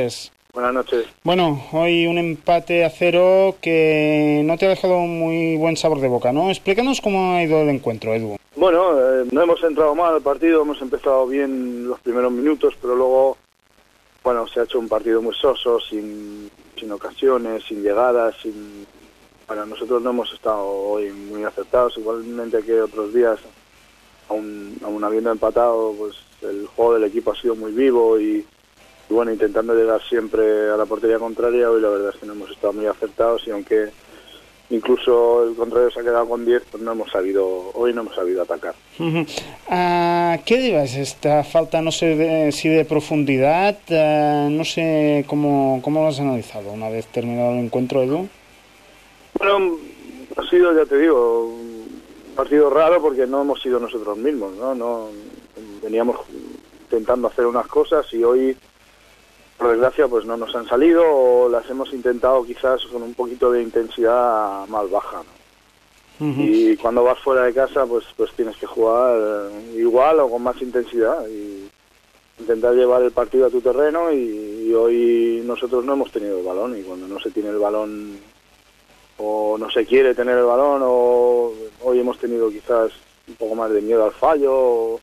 noches. Buenas noches. Bueno, hoy un empate a cero que no te ha dejado muy buen sabor de boca, ¿no? Explícanos cómo ha ido el encuentro, Edu. Bueno, eh, no hemos entrado mal al partido, hemos empezado bien los primeros minutos, pero luego, bueno, se ha hecho un partido muy soso, sin, sin ocasiones, sin llegadas, sin... Bueno, nosotros no hemos estado hoy muy acertados, igualmente que otros días, aún, aún habiendo empatado, pues el juego del equipo ha sido muy vivo y y bueno, intentando llegar siempre a la portería contraria, hoy la verdad es que no hemos estado muy acertados y aunque incluso el contrario se ha quedado con 10, pues no hemos sabido, hoy no hemos sabido atacar. ¿A qué debes esta falta, no sé si de profundidad? no sé cómo, cómo lo has analizado una vez terminado el encuentro, Edu. Bueno, ha sido, ya te digo, un partido raro porque no hemos sido nosotros mismos, ¿no? no veníamos intentando hacer unas cosas y hoy por desgracia pues no nos han salido o las hemos intentado quizás con un poquito de intensidad más baja y cuando vas fuera de casa pues pues tienes que jugar igual o con más intensidad y intentar llevar el partido a tu terreno y, hoy nosotros no hemos tenido el balón y cuando no se tiene el balón o no se quiere tener el balón o hoy hemos tenido quizás un poco más de miedo al fallo o,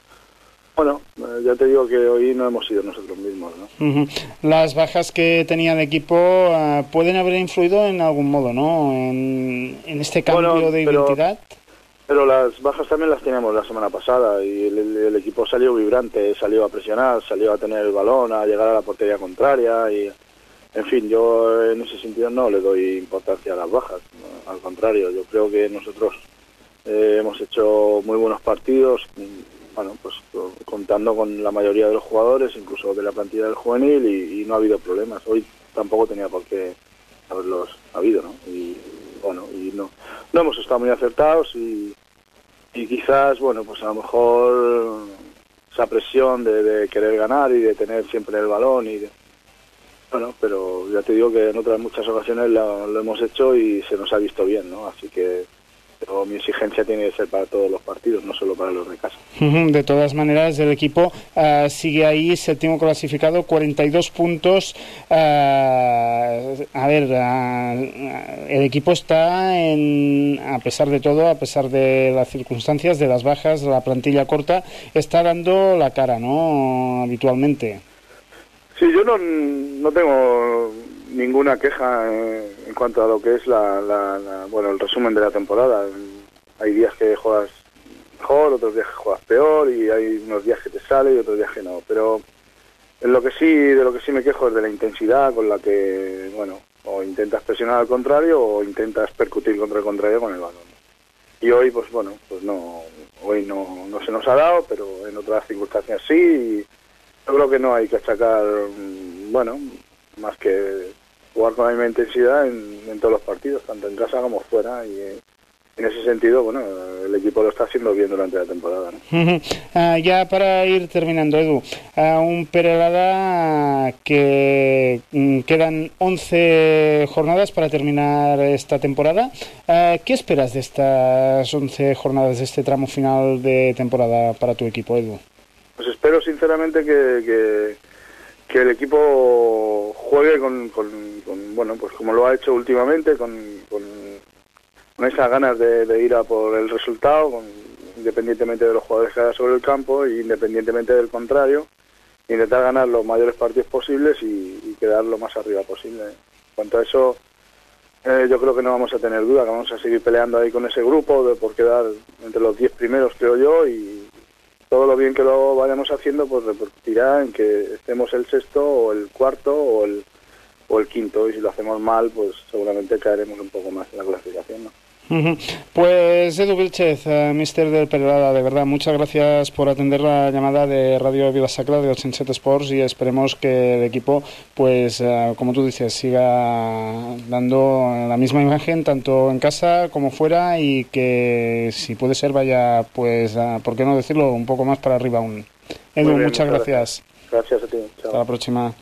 bueno, eh, ya te digo que hoy no hemos sido nosotros mismos. ¿no? Las bajas que tenía el equipo eh, pueden haber influido en algún modo, ¿no? En, este cambio de identidad. Pero las bajas también las teníamos la semana pasada y el, equipo salió vibrante, salió a presionar, salió a tener el balón, a llegar a la portería contraria y, en fin, yo en ese sentido no le doy importancia a las bajas. Al contrario, yo creo que nosotros eh, hemos hecho muy buenos partidos bueno, pues contando con la mayoría de los jugadores, incluso de la plantilla del juvenil, y, no ha habido problemas. Hoy tampoco tenía por qué haberlos habido, ¿no? Y bueno, y no, no hemos estado muy acertados y, y quizás, bueno, pues a lo mejor esa presión de, querer ganar y de tener siempre el balón y bueno, pero ya te digo que en otras muchas ocasiones lo hemos hecho y se nos ha visto bien, ¿no? Así que pero mi exigencia tiene que ser para todos los partidos, no solo para los de casa. De todas maneras, el equipo uh, sigue ahí, séptimo clasificado, 42 puntos. Uh, a ver, uh, el equipo está, en, a pesar de todo, a pesar de las circunstancias, de las bajas, de la plantilla corta, está dando la cara, ¿no? Habitualmente. Sí, yo no, no tengo ninguna queja eh, en cuanto a lo que es la, bueno el resumen de la temporada. Hay días que juegas mejor, otros días que juegas peor y hay unos días que te sale y otros días que no. Pero en lo que sí, de lo que sí me quejo es de la intensidad con la que, bueno, o intentas presionar al contrario o intentas percutir contra el contrario con el balón. Y hoy, pues bueno, pues no, hoy no, no se nos ha dado, pero en otras circunstancias sí. Y yo creo que no hay que achacar, mm, bueno, más que jugar con la misma intensidad en, todos los partidos, tanto en casa como fuera. Y eh, en ese sentido, bueno, el equipo lo está haciendo bien durante la temporada. Ah, ya para ir terminando, Edu, uh, un Perelada que mm, quedan 11 jornadas para terminar esta temporada. Ah, ¿Qué esperas de estas 11 jornadas, de este tramo final de temporada para tu equipo, Edu? Pues espero sinceramente que que el equipo juegue con, bueno pues como lo ha hecho últimamente con, con, esas ganas de, ir a por el resultado independientemente de los jugadores que haya sobre el campo e independientemente del contrario intentar ganar los mayores partidos posibles y, quedar lo más arriba posible. En cuanto a eso eh, yo creo que no vamos a tener duda que vamos a seguir peleando ahí con ese grupo de por quedar entre los 10 primeros creo yo y, todo lo bien que lo vayamos haciendo pues repercutirá en que estemos el sexto o el cuarto o el, o el quinto y si lo hacemos mal pues seguramente caeremos un poco más en la clasificación ¿no? Pues Edu Vilchez, uh, mister del Perelada, de verdad, muchas gracias por atender la llamada de Radio Vida Sacra de 87 Sports y esperemos que el equipo, pues uh, como tú dices, siga dando la misma imagen tanto en casa como fuera y que si puede ser vaya, pues, ¿por qué no decirlo? Un poco más para arriba aún. Edu, muchas gracias. Gracias a ti. Hasta la próxima.